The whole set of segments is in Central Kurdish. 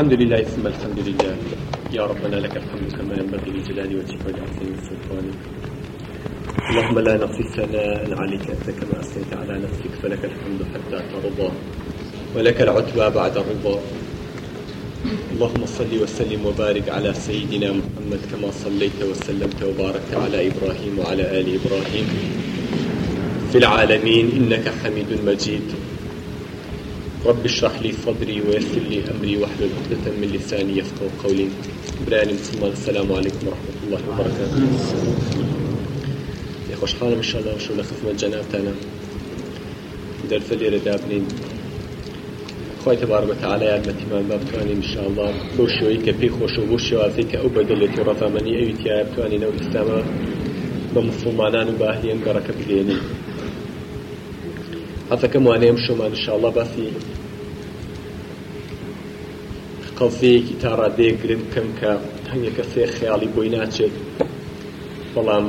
الحمد لله ثم الحمد لله يا ربنا لك الحمد كما ينبغي لجلال وجهك ولعظيم سلطانك اللهم لا نقصي ثناء عليك انت كما اثنيت على نفسك فلك الحمد حتى ترضى ولك العتبى بعد الرضا اللهم صل وسلم وبارك على سيدنا محمد كما صليت وسلمت وباركت على ابراهيم وعلى ال ابراهيم في العالمين انك حميد مجيد رب اشرح لي صدري ويسر لي امري واحلل عقدة من لساني يفقهوا قولي براني مسلمان السلام عليكم ورحمة الله وبركاته يا خوش حالم ان شاء الله وشو لخدمة جنابتنا درس اللي ردابنين خۆی تبار بەتەعاال یارمەتیمان بە بتوانین انشاءله بۆ شێوەی کە پێی خۆش و بۆ شێوازی کە ئەو بەدەلێتی ڕەتامەنی ئەوی تیا بتوانین ئەو ئستامە بە مسلمانان و باهلی ئەم گەڕەکە بگێنین حەزەکەم وانەیەم شومان شڵە بەسی قەزەیەکی تاڕا دێگرن بکەم کە هەنگێکە سێ خیاڵی بۆی ناچێت بەڵام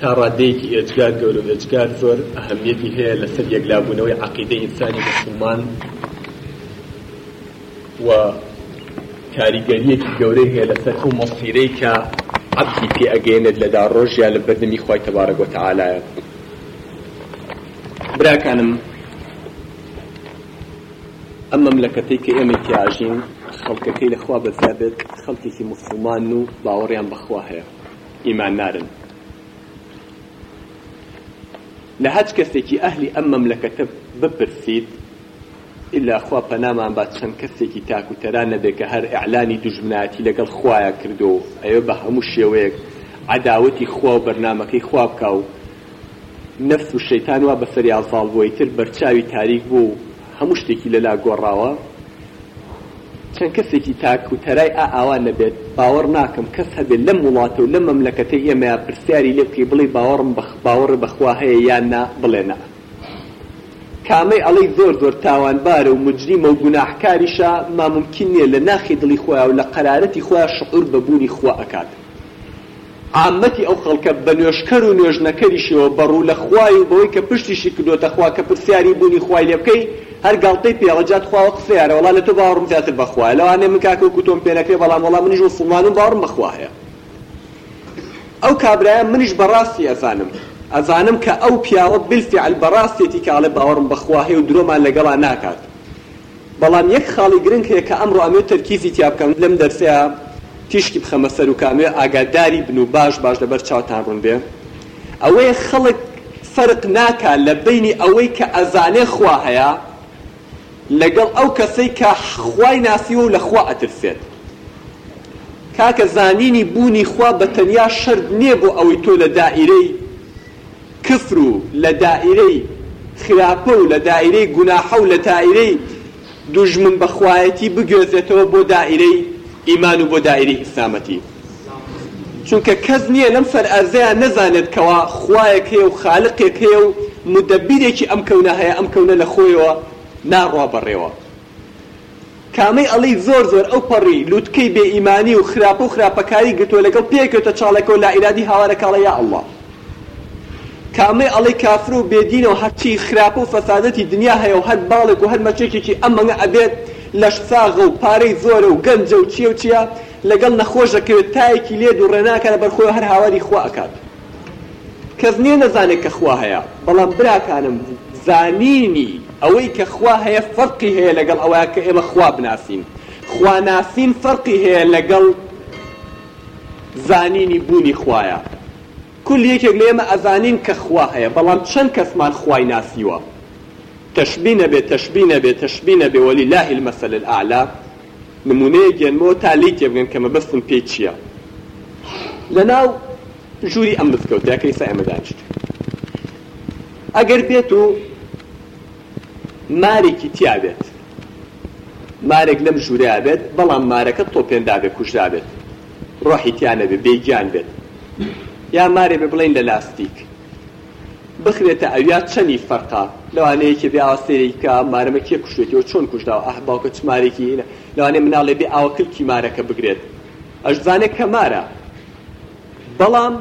تاڕادەیەکی ئێجگار گەور و ئێجگار زۆر ئەهەمیەتی هەیە لەسەر یەکلابوونەوەی عقیدەی ئینسانی مسلمان و کاریگەریەکی گەورەی هەیە لەسەر ئەو مەسیرەی کە عەبدی پێ ئەگەێنێت لەدا ڕۆژیان لە بەردەمی خی تەبارەگوتەعاالایە براکانم ئەم مەملەکەتەی کە ئێمە تیاژین خەڵکەکەی لەخوا بەزابێت خەڵکێکی مسلمان و باوەڕیان بەخوا هەیە ئیمان نارن لە هەچ کەسێکی ئەهلی ئەم مەملەکەتە بپرسید ئللاخوا پەنامان با چەند کەسێکی تاکوتەران نەبێت کە هەر ئەعلانی دوژمناتی لەگەڵ خویە کردو ئەوە بە هەموو شێوەیەک عداوەتی خوا و بەرنمەکەی خوابکە و نفس و شەیتان وا بەسەری ئازاڵ بۆیتر بەرچاوی تاریک بوو هەموو شتێکی لەلا گۆڕاوە چەند کەسێکی تاک و تەرای ئا ئاوان نەبێت باوەڕ ناکەم کەس هەبێت لەم وڵاتە و لەم مەملەکەتە ئێمەیان پرسیاری لێ بکەی بڵێ باوەڕم باوەڕ بەخوا هەیە یان نا بڵێنە کامەی ئەڵەی زۆر زۆر تاوانبارە و مجریمە و گوناحکاریشە ماممکن نییە لە ناخی دڵی خۆیان و لە قەرارەتی خۆیان شعور بەبوونی خوا ئەکاتن عامەتی ئەو خەڵکە بە نوێشکەر و نوێژنەکەریشەوە بەڕوو لە خوای و بەوەی کە پشتیشی کردوتە خوا کە پرسیاری بوونی خوای لێ بکەی هەر گاڵتەی پێڵەجات خواوە قسەیارە وڵا لە تۆ باوەڕم زیاتر بەخوای لەوانێ من کاکە و کوتۆم پێەکەی بەڵام وڵام منیش وسڵمانم باوەڕم بەخواهەیە ئەو کابراە منیش بەڕاستی ئەزانم ئەزانم کە ئەو پیاوە بلفیعل بەڕاستێتی کاڵە باوەڕم بەخواهەیە و درۆمان لەگەڵا ناکات بەڵام یەک خاڵی گرنگ هەیە کە ئەمڕۆ ئەمێ تەرکیزی تیا بکەم لەم دەرسەیە تیشکی بخەمە سەر و کامێ ئاگاداری بن و باش باش لەبەر چاوتان ڕوون بێ ئەوەیە خەڵک فرق ناکە لە بینی ئەوەی کە ئەزانێ خوا هەیە لەگەڵ ئەو کەسەی کە خوای ناسیوە و لەخوا ئەترسێت کاکە زانینی بوونی خوا بە تەنیا شرد نییە بۆ ئەوەی تۆ لە دائیرەی کفر و لە دائیرەی خراپە و لە دائیرەی گوناحە و لە دائیرەی دوژمن بەخوایەتی بگوێزێتەوە بۆ دائیرەی ئیمان و بۆ دایری ئیسلامەتی چونکە کەس نییە لەم سەر ئەرزەیە نەزانێت کەوا خوایەک هەیە و خالقێک هەیە و مدەبیرێکی ئەم کەونە هەیە ئەم کەونە لە خۆیەوە ناڕوا بەڕێوە کامەی ئەڵی زۆر زۆر ئەو پەڕی لوتکەی بێ ئیمانی و خراپە و خراپەکاری گرتووە لەگەڵ پێکەوتە چاڵەکە و لا ئیرادی هاوارە کاڵە یا ئەڵله کامەی ئەڵی کافر و بێدینە و هەرچی خراپە و فەسادەتی دنیا هەیە و هەر باڵێک و هەر مەچێکێکی ئەم مەگە ئەبێت لەش ساغە و پارەی زۆرە و گەنجە و چیە و چیە لەگەڵ نەخۆشەکەوێت تایەکی لێ دوو ڕێناکە لە بەرخۆی هەر هاواری خواکات کەس نییە نەزانێت کە خوا هەیە بەڵام براکانم زانینی ئەوەی کە خوا هەیە فەرقی هەیە لەگەڵ ئەوەیە کە ئێمە خوا بناسیین خواناسیین فەرقی هەیە لەگەڵ زانینی بوونی خوایە کل یەکێک لێمە ئەزانین کە خوا هەیە بەڵام چەند کەسمان خوای ناسیوە تشبی نەبێ تشبی نەبێ تشبی نەبێ وەلی لا المەسەل العلا نمونەیە گەنمەوە تالی تێبگەن کەمە بەستم پێ چییە لە ناو ژووری ئەم بستکەوتیاکەی سا ئەمەدانشت ئەگەر بێت و مارێکی تیاابێت مارێک لەم ژووریا بێت بەڵام مارەکە تۆپێندا بێ کوشدا بێت ڕۆحی تیانە بێ بێگیان بێت یا مارێ بێ بڵین لە لاستیک بخرێتە ئەویا چەندی فەرقا لەوانەیەکی بێ ئاستێریکە مارەمە کێ کوشێتەوە چۆن کوشداوە ئەح باوکە چمارێکی لەوانێ مناڵێ بێ ئاوکل کیمارەکە بگرێت ئەشزانێک کەمارە بەڵام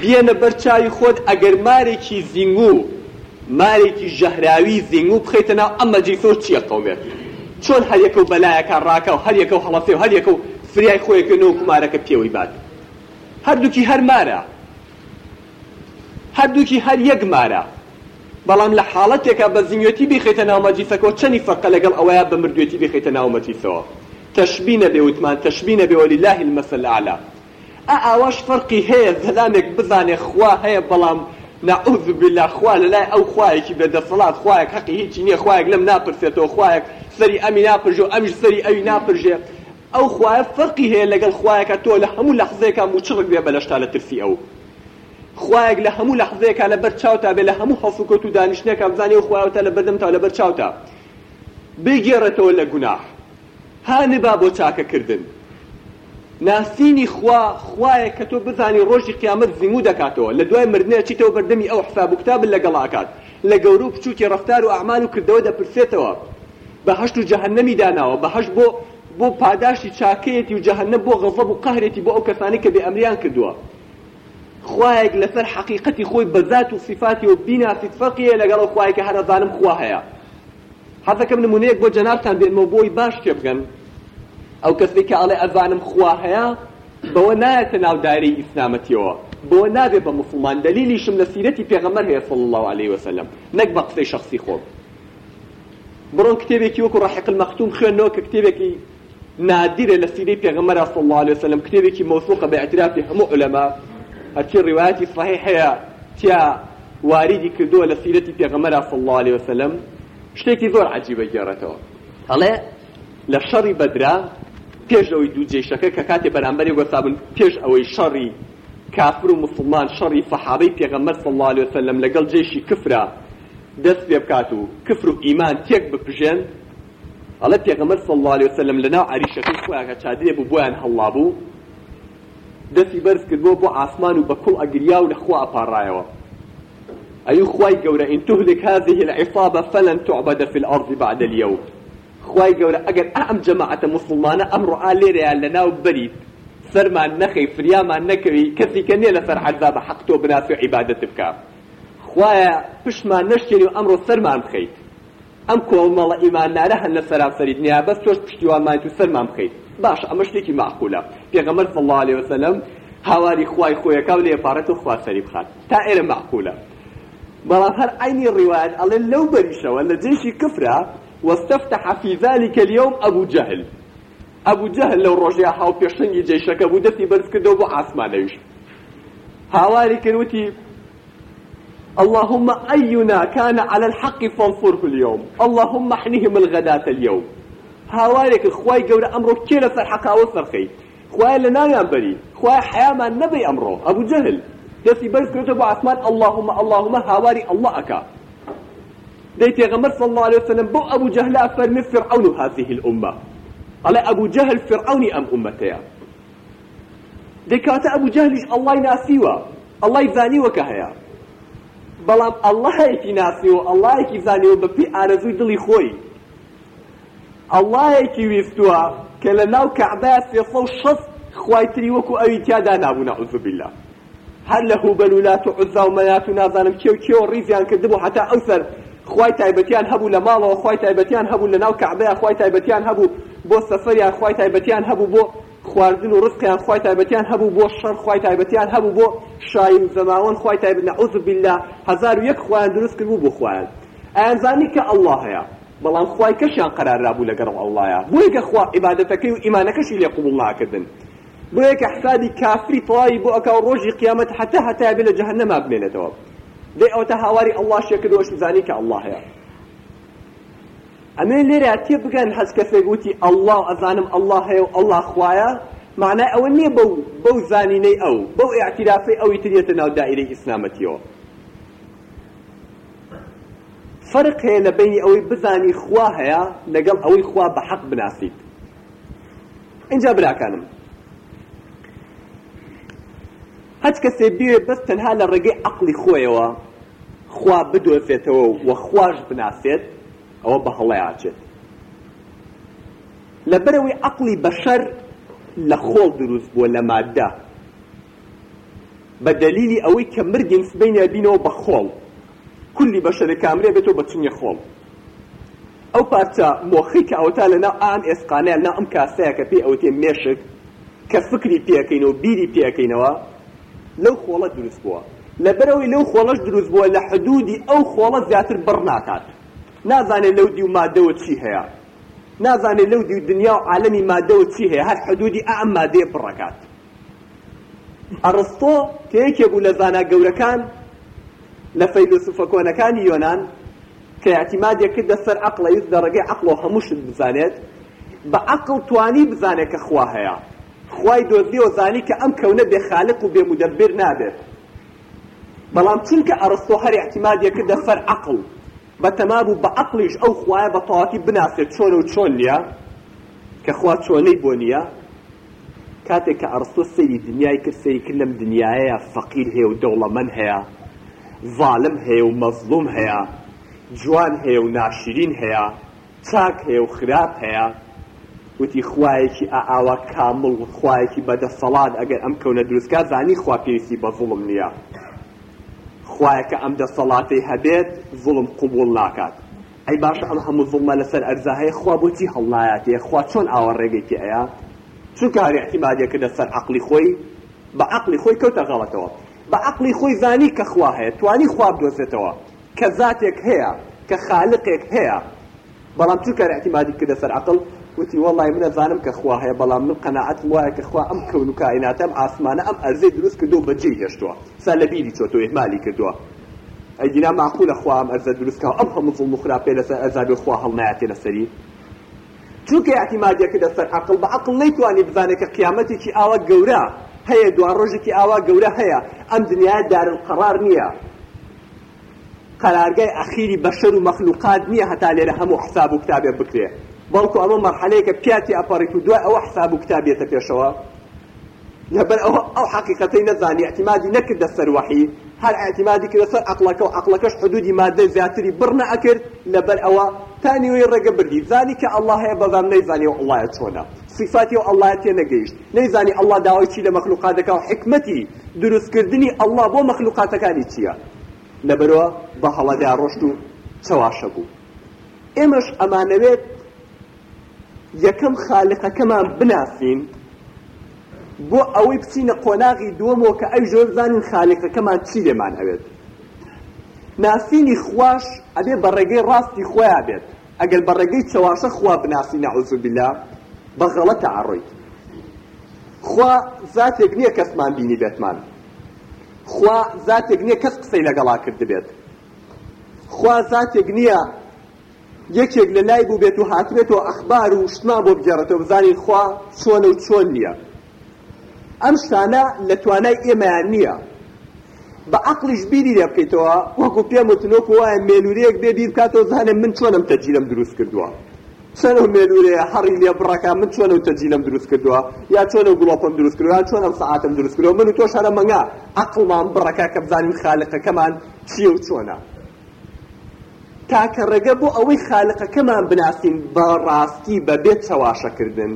بێنە بەرچوی خۆت ئەگەر مارێکی زیینگو مارێکی ژەهراوی زیینگو بخیتە ناو ئەمە جیفۆ چیە قومێت چۆن هەریەکە و بەلایەکە ڕاکە و هەریەکە و هەڵەفێ و هەریەکە و فریای خۆیەکە نەوە کومارەکە پێوەی بات هەردووکی هەرمارە هەردووکی هەر یەکمارە بەڵام لە حاڵەتێکە بە زیینەتی بخێتە ناومەجیسەکە چەنی فەقە لەگەڵ ئەوەیە بە مردوێتی بخێتە ناومەجیسەوە تەشبینە بێ وتمان تەشبینە بێ وەلیلاه المەسل علا ئا ئاواش فەرقی هەیە زەلامێک بزانێ خوا هەیە بەڵام نعوذ بالله خوا لەلای ئەو خوایەکی بەدەسەڵات خوایەک حەقی هیچی نییە خوایەک لەم ناپرسێتەوە خوایەک سەری ئەمی ناپژ و ئەمیش سەری ئەوی ناپژێ ئەو خوایە فەرقی هەیە لەگەڵ خوایەکە تۆ لە هەموو لەحزێکە موچڕک بێ بەلەشتا لە ترسی ئەو خوایەک لە هەموو لە حزەیەکە لە بەر چاوتا بێ لە هەموو هەفوکەوت و دانیشتەکە بزانێ و خوایەوتە لە بەردەم تا لە بەر چاوتا بێگێڕێتەوە لە گوناح هانبا بۆ چاکەکردن ناسینی خوا خوایە کە تۆ بزانی ڕۆژی قیامەت زیمو دەکاتەوە لە دوای مردنە چیتەوە بەردەمی ئەو حساب و کتاب لەگەڵاکات لە گەورە و بچووکی ڕفتار و ئەعمال و کردەوە دەپرسێتەوە بەهشت و جەهەنەمی داناوە بەهشت بۆ بۆ پاداشی چاکەیەتی و جەهەنە بۆ غەزەب و قهرێتی بۆ ئەو کەسانی کە بێ ئەمریان کردووە خوایەك لەسەر حقیقەتی خۆی بەذات و صفاتی و بیناسیت فەقیە لەگەڵ خوایکە هەر زانم خوا هەیە حەزەکەم نمونەیەک بۆ جەنابتان بێنمەوە بۆی باش تێ بگەن ئەو کەسێک کە ئەڵێ ئەزانم خوا هەیە بەوە نایەتە ناوداری ئیسلامەتیەوە بۆ نابێ بە مسلمان دلیلیشم لە سیرەتی پێغەمەر هەیە صلی الله عليه وسلم نەک بە قسەی شخصی خۆم بڕۆن کتێبێکی وەکو ڕاحق المەختوم خوێنەوە کە کتێبێکی نادرە لە سیرەی پێغەمەر صلی الله عليه وسلم کتێبێکی موثوقە بە اعترافی هەموو علەما هەرچی ڕواتی صحیح هەیە تیا واریدی کردووە لە سیرەتی پێغەمەرا صلی الله عليه وسلم شتێکی زۆر عجیبە گێڕێتەوە ئەڵێ لە شەڕی بەدرا پێش ئەوەی دوو جێشەکە کە کاتێ بەرامبەری گۆسابن پێش ئەوەی شەڕی کافر و مسلمان شەڕی فەحابەی پێغەمبەر صلی الله عليه وسلم لەگەڵ جێشی کفرا دەست پێ بکات و کفر و ئیمان تێک بپژێن ئەڵە پێغەمبەر صلی الله عليه وسلم لەناو عریشەکەی خۆیان کە چادرێ بوو بۆیان هەڵا بوو دەستی بەرز کردبوو بۆ ئاسمان و بە کوڵ ئەگریا و لەخوا ئەپارڕایەوە ئەی خوای گەورە ئین تهلك هذه العصابة فلن تعبد في الأرض بعد اليوم خوای گەورە ئەگەر ئەم جەماعەتە مسلمانە ئەمڕۆ ئالێرەیان لەناو بەریت سەرمان نەخی فریامان نەکەوی کەسی کە نێ لەسەر حەزا بە حەق تۆ بناسی و عیبادەت بکە خوایە پشتمان نەشتێنی و ئەمڕۆ سەرمان بخەیت ئەم کۆڵمەڵە ئیماندارە هەن لە سەراسەری دنیا بەس تۆش پشتیوانمان و سەرمان بخەیت باش ئەمە شتێکی معقولە پێغەمەر صلی الله عليه وسلم هاواری خوای خۆیەکە و لێپارەت و خواسەری بخات تا ئێرە معقولە بەڵام هەر عینی ڕیوایەت ئەڵێ لەو بەریشەوە لە جێشی کفرە واستفتح في ذلك اليوم أبو جهل ئەبوو جەهل لەو ڕۆژیا هاوپێشنگی جێشەکە بوو دەستی بەرز کردەوە بۆ ئاسمانەویش هاواری کردوتی اللهم أينا كان على الحق فانصره اليوم اللهم احنهم الغداة اليوم هاوارێکە خوای گەورە ئەمڕۆ کێ لە سەر حەقاوە سەرخەی خوای لە ناویان بەری خوای حەیامان نەبێ ئەمڕۆ ئەبوو جەهل دەستی بەرز کردە بۆ ئاسمان اللهم اللهم هاواری ئەڵڵا ئەکا دەی پێغەمبەر صلی الله عليه وسلم بۆ ئەبوو جەهلە ئەفەرمێ فرعون هذه الأمة ئەڵێ ئەبوو جەهل فرعونی ئەم ئومەتەیە دەی کاتە ئەبوو جەهلیش ئەڵڵای ناسیوە ئەڵڵای زانیوە کە هەیە بەڵام ئەڵڵایەکی ناسیوە ئەڵڵایەکی زانیوە بەپێی ئارەزووی دڵی خۆی ئەلهەیەکی ویستووە کە لە ناو کەعبا سێسە و شەست خوایتری وەکو ئەوی تیادا نابوو نەعوزبیلا هەر لە هوبەلولات و عزا و مەلات و نازانم کێو کێوە ڕیزیان کردبوو هەتا ئەوسەر خوای تایبەتیان هەبوو لە ماڵەوە خوای تایبەتیان هەبوو لە ناو کەعبەیە خوای تایبەتیان هەبوو بۆ سەفەریان خوای تایبەتیان هەبوو بۆ خواردن و ڕزقیان خوای تایبەتیان هەبوو بۆ شەڕ خوای تایبەتیان هەبوو بۆ شایی و زەماوەن خوای تایبەت نەعوزبیلا هەزار و یەک خوایان دروست کردبوو بۆ خوایان ئەیانزانی کە ئەڵڵاه هەیە بەڵام خوای کەشیان قرار رابوو لەگەڕ ئەوڵایە بۆیکە خوا عیبادەتەکەی و ئیمانەکەشی لێ قوبوڵ ناکردن بۆیکە حسادی کافری تەواوی بۆ ئەکا ڕۆژی قیامەت حتا هەتا بێ لە جەهەنەما بمێنێتەوە دێ ئەوە تا هاواری ئەڵڵا شێکردەوەش بزانی کە ئەڵڵا هەیە ئەمێ لێرە تێ بگەن هەز کەسێک گوتی ئەڵڵا ئەزانم ئەڵڵا هەیە و ئەڵڵا خوایە معنای ئەوە نییە بەو بەو زانینەی ئەو بەو ئاعترافی ئەوی ترێتە ناو دائرەی ئیسلامەتیەوە فرق هەیە لە بینی ئەوەی بزانی خوا هەیە لەگەڵ ئەوەی خوا بە حەق بناسیت اینجا براکانم هەچ کەسێ بێ بەس تەنها لە ڕێگەی عقلی خۆیەوە خوا بدۆزێتەوە و خوش بناسێت ئەوە بە هەڵەیاچێت لەبەرەوەی عقلی بەشەر لە خۆڵ دروست بووە لە مادە بە دەلیلی ئەوەی کە مرگین سبینە بینەوە بە خۆڵ کولی بەشەرە کامرێ بێتەوە بە چنیە خۆڵ ئەو پارچە مۆخی کە ئەوتا لەنا ئان ئێسقانە لەنا ئەم کاسەیە کە پێی ئەوتێ مێشک کە فکری پێەکەین و بیری پێەکەینەوە لەو خۆڵە دروست بووە لەبەرەوەی لەو خۆڵەش دروست بووە لە حدودی ئەو خۆڵە زیاتر بڕ ناکات نازانێت لەو دی و مادەوە چی هەیە نازانێت لەو دی و دنیا و عالەمی مادەوە چی هەیە هەر حدودی ئەم مادەیە بڕەکات ئەرستۆ کە یەکێک بوو لە زانا گەورەکان لە فەیلسوفە کۆنەکانی یۆنان کە اعتیمادێک کردە سەر عقڵە یوت دەڕێگەی عقڵ و هەمووشت بزانێت بە عقڵ توانی بزانێت کە خوا هەیە خوای دۆزی و زانی کە ئەم کەونە بێخالق و بێمودەبر نابێت بەڵام چونکە ئەرستۆ هەر احتیمادیە کردە سەر عقڵ بە تەمابوو بە عقلیش ئەو خوایە بە تەواتی بناسێت چۆنە و چۆن نییە کە خوا چۆنەی بۆ نییە کاتێک کە ئەرستۆ سەری دنیای کرد سەری کرد لەم دنیایە فەقیر هەیە و دەوڵەمەند هەیە ظالم هەیە و مەظلوم هەیە جوان هەیە و ناشرین هەیە چاک هەیە و خراپ هەیە وتی خوایەکی ئاوا کامل و خوایەکی بەدەسەڵات ئەگەر ئەم کەونە دروستکە زانی خوا پێویستی بە زوڵم نییە خوایەکە ئەم دەسەڵاتی هەبێت زوڵم قوبول ناکات ئەی باشە ئەم هەموو زوڵمە لەسەر ئەرزاهەیە خوا بۆچی هەڵایەتێ خوا چۆن ئاوە ڕێگەیکی ئەیە چون کاری احتیمادەکە لەسەر عقلی خۆی بە عقلی خۆی کەوتە غەڵەتەوە بە عقلی خۆی زانی کە خوا هەیە توانی خواب دۆزێتەوە کە زاتێک هەیە کە خالقێک هەیە بەڵام چوو کار اعتیمادی کردە سەر عقل وتی وڵی منە زانم کە خوا هەیە بەڵام من قەنەعەت وایە کە خوا ئەم کەون و کائیناتەم ئاسمانە ئەم ئەرزەی دروست کردو بەجێ هێشتووە سا لە بیری چۆتۆ ئێمالی کردووە ئەیدینا معقولە خواام ئەرزە دروستکە ئەم هەموو زڵ مخراپێ لەسەر ئەزابێ خوا هەڵنایەتێ لەسەری چونکە اعتیمادیەکە دەسەر عقل بە عقل نەیتوانانی بزانێت کە قیامەتێکی ئاوە گەورە هەیە دو ڕۆژێکی ئاوا گەورە هەیە ئەم دنیا دارن قەرار نییە قەرارگای ئەخیری بەشەر و مەخلوقات نییە هەتا لێرە هەموو حساب و کتابێ بکرێ بەڵکو ئەمە مەرحەلەیەکە پیاتی ئەپەڕێک و دوای ئەوە حساب و کتابێتە پێشەوە لەبەر ئەوە ئەو حقیقەتەی نەزانی اعتیمادی نەکردە سەر وحی هەر ئاعتیمادی کردە سەر عقلەکە و عقلەکەش حدودی مادە زیاتری بڕنە ئەکرد لەبەر ئەوە تانی وی ڕێگە بردی زانی کە ئەڵله هەیە بەزان نەیزانانی و ئەڵایە چۆنە صفاتی و ئەلهەتێ نەگەیشت نەیزانی ئەلله داوای چی لە مەخلوقاتەکە و حکمەتی دروستکردنی ئەلله بۆ مەخلوقاتەکانی چییە لەبەرەوە بە هەڵەدا ڕۆشت و چەواشە بوو ئێمەش ئەمانەوێت یەکەم خالقەکەمان بناسین بۆ ئەوەی بچینە قۆناغی دووەمەوە کە ئەی زۆر زانین خالقەکەمان چی لێمان ئەوێت ناسینی خوش ئەبێ بە ڕێگەی ڕاستی خۆیان بێت ئەگەر بە ڕێگەی چەواشە خوا بناسینە عوزبیلا بە غەڵەتە ئاڕۆیت خوا زاتێک نییە کەسمان بینی بێتمان خوا زاتێک نییە کەس قسەی لەگەڵا کرد بێت خوا زاتێک نییە یەکێک لە لای بوو بێت و هاتبێتەوە ئەخبار و شتما بۆ بگەڕێتەوە بزانین خوا چۆنە و چۆن نییە ئەم شتانە لە توانای ئێمەیان نییە بە عقلیش بیری لێ بکەیتەوە وەکو پێم وتنۆک وایە مێلوورەیەک بێ بیر بکاتەوە زانێ من چۆنم تەجیرم دروست کردووە چۆن ئەو مێلوورەیە هەڕی لێ بڕەکە من چۆن ئەو تەجیلم دروست کردووە یا چۆن ئەو گوڵۆپم دروست کردووە چۆن ئەو سەعاتم دروست کردەوە من و تۆش هەرە مەنگا عەقڵمان بڕەکە کە بزانین خالقەکەمان چیە و چۆنە تاکە ڕێگە بۆ ئەوەی خالقەکەمان بناسیین بە ڕاستی بە بێت چەواشەکردن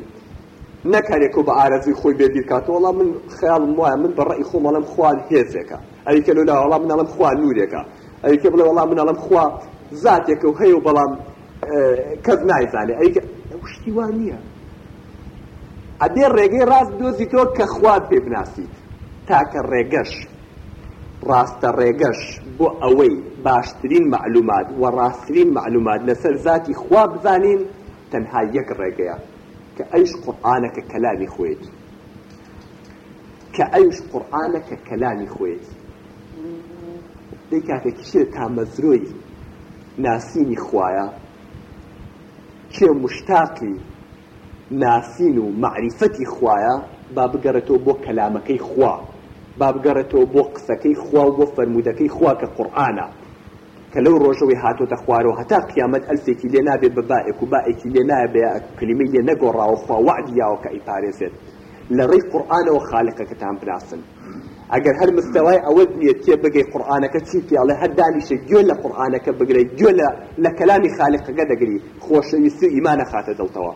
نەکارێک و بە ئارەزی خۆی بێبییر کاتەوەڵام من خیاڵم وایە من بە ڕێی خۆمەڵم خوان هێزێکە ئەریکە لەلا وەڵام منەڵم خوا نورێکە ئەریکە بڵێ وەڵام منەڵم خوا زاتێکە و هەیە و بەڵام کەس نایزانێ ئەیکە شتیوان نییە ئەبێ ڕێگەی ڕاست دۆزی تۆ کە خوات پێ بناسیت تاکە ڕێگەش ڕاستە ڕێگەش بۆ ئەوەی باشترین معلومات و ڕاستترین معلومات لەسەر ذاتی خوا بزانین تەنها یەک ڕێگەیە کە ئەیش قورآانەکە کەلامی خوێت کە ئەیش قورآانەکە کەلامی خوێت دەی کاتێک کشێت تا مەزرۆی ناسینی خوایە کێ مشتاقی ناسین و معریفەتی خوایە با بگەڕێتەوە بۆ کەلامەکەی خوا با بگەڕێتەوە بۆ قسەکەی خوا و بۆ فەرمودەکەی خوا کە قورآانە کە لەو ڕۆژەوەی هاتۆتە خوارەوە هەتا قیامەت ئەلسێکی لێ نابێت بە باێک و باێکی لێ نابێ کلیمی لێ نەگۆڕاوە خوا وعدیاوە کە ئیپارێزێت لە ڕێی قورآانەوە خالقەکەتان بناسن ئەگەر هەر مستەوای ئەوە نیە تێ بگەی قورآانەکە چی پیاڵێ هەر دانیشە گوێ لە قورآانەکە بگرێ گوێ لە لە کەلامی خالقەکە دەگری خۆشەویستی ئیمانە خاتە دڵتەوە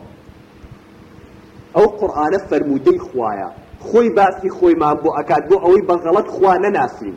ئەو قورآانە فەرمودەی خوایە خۆی باسی خۆیمان بۆ ئەکات بۆ ئەوەی بەغەڵەت خوا نەناسیین